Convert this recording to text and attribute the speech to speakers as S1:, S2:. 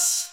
S1: us